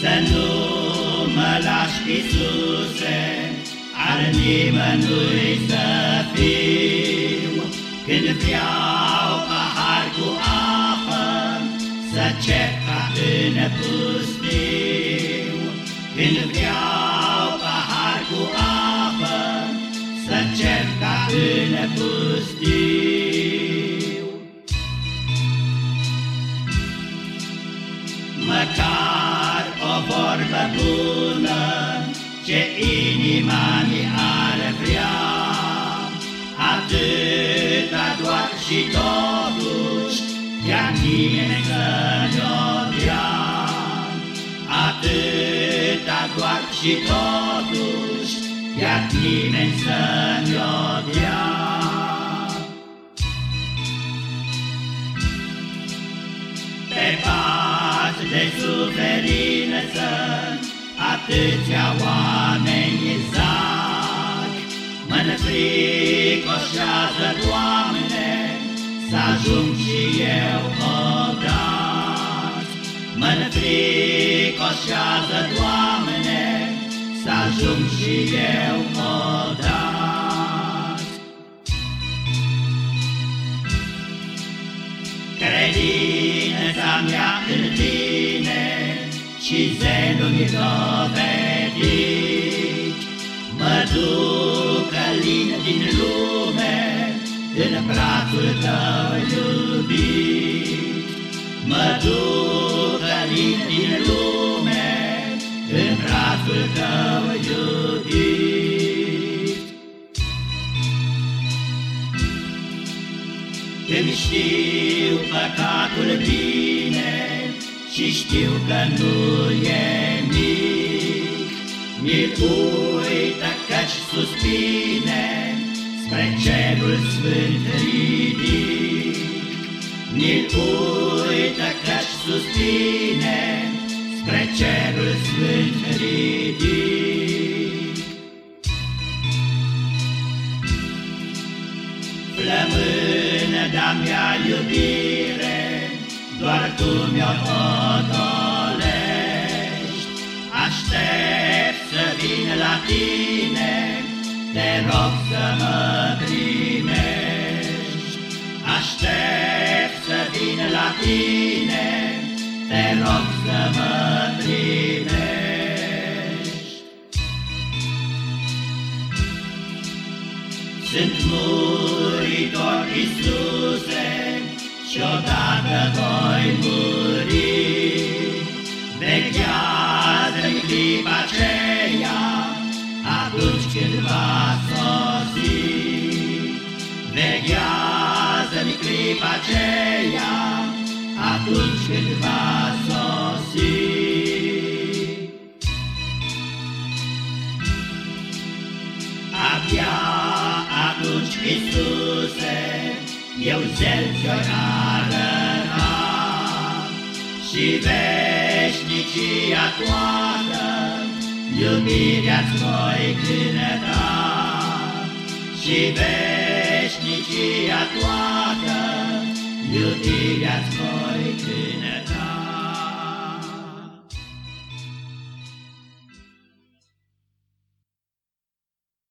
Să nu mă lași, Iisuse, al nimănui să fiu, Când vreau pahar cu apă, să cer ca în pustiu. Când vreau pahar cu apă, să cer ca în pustiu. Ce inima mi ar vrea, Atâta doar și totuși, iar nimeni să ne-o dea. Atâta doar și totuși, iar nimeni să ne-o dea. Pe pas de suferință, atâția oameni zac. Mă fricoșează, Doamne, să ajung și eu odată. Mă fricoșează, Doamne, să ajung și eu odată. Credința mea în tine și zelul mi dovedit, mă ducă lin din lume în brațul tău iubit. Mă ducă lin din lume în brațul tău iubit. Îmi știu păcatul bine, și știu că nu e mic. Mi-l uită căci suspine spre cerul sfânt ridic. Mi-l uită căci suspine spre cerul sfânt ridic. Flămână de-a mea iubire, doar Tu mi-o potolești. Aștept să vin la Tine, Te rog să mă primești. Aștept să vin la Tine, Te rog să mă primești. Sunt muritor, Iisuse, și odată voi muri. Veghează-mi clipa aceea, atunci când va sosi. Veghează-mi clipa aceea, atunci când va sosi. Abia atunci, Iisuse, eu zel ți-oi arăta Și veșnicia toată Iubirea-ți voi cânăta. Și veșnicia toată Iubirea-ți voi cânăta